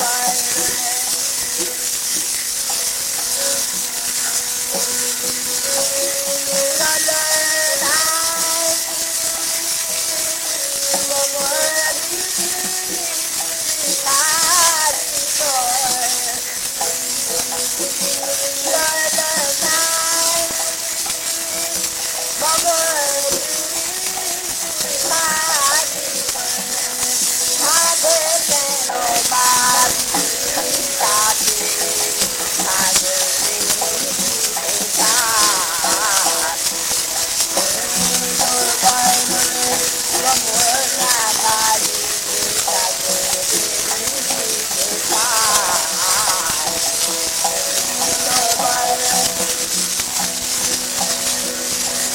Bye.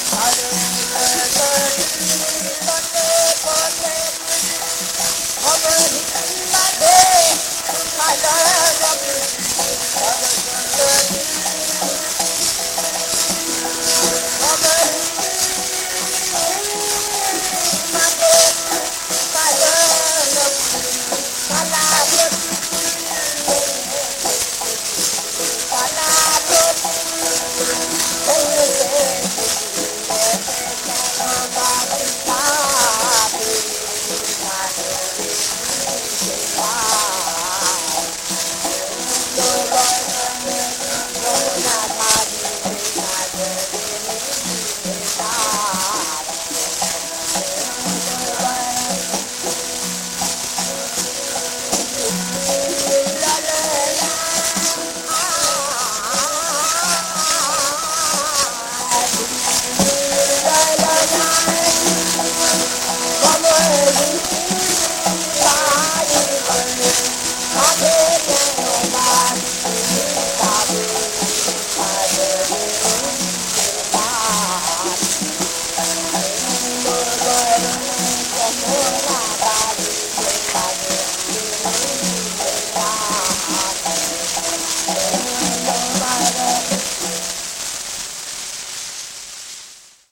Hi. Thank